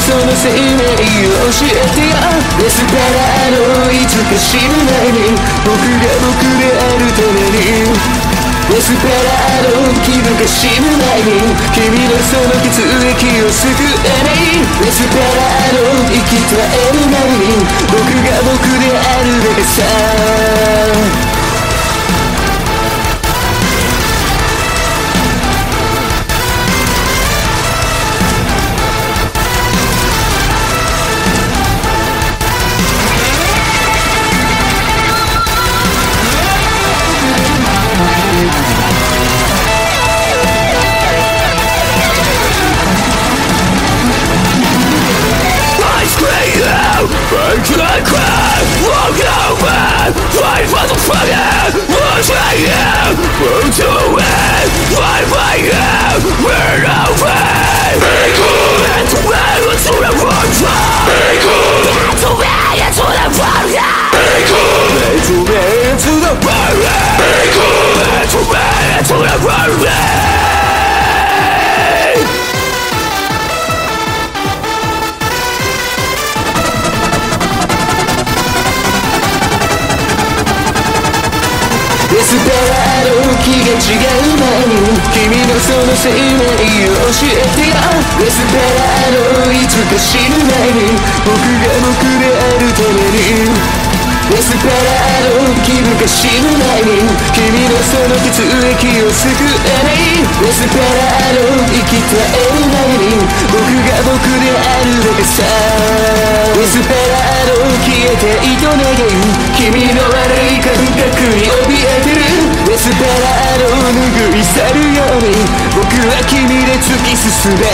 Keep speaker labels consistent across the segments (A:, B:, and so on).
A: その生命を教えてよエスペラードいつか死ぬ前に。僕が僕であるためにエスペラード気分が死ぬ前に君のその血液を救えない。エスペラード生き絶える前に。僕が僕であるだけさ。fire, on fire, move to it, fight fire, burn over. Very good. That's you the wrong side. Good. Me, Into the wrong side. Good. Me, Into the スペラード気が違う前に君のその生命を教えてよエスペラードいつか死ぬ前に僕が僕であるためにエスペラード気分が死ぬ前に君のその血液を救えないエスペラード生き絶える前に僕が僕であるだけさエスペラード消えていと願う君の悪いスペラードを拭い去る。ように僕は君で突き進め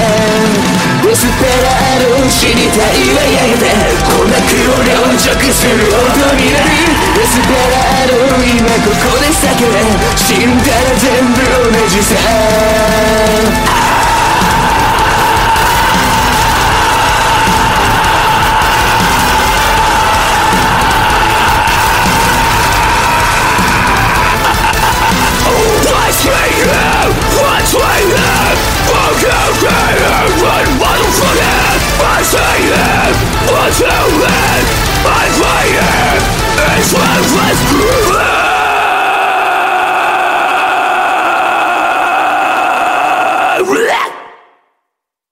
A: デスペラード死にたい。わやがてこんな黒を直する音になる。デスペラード今ここで叫べ。死んだら全部同じさ。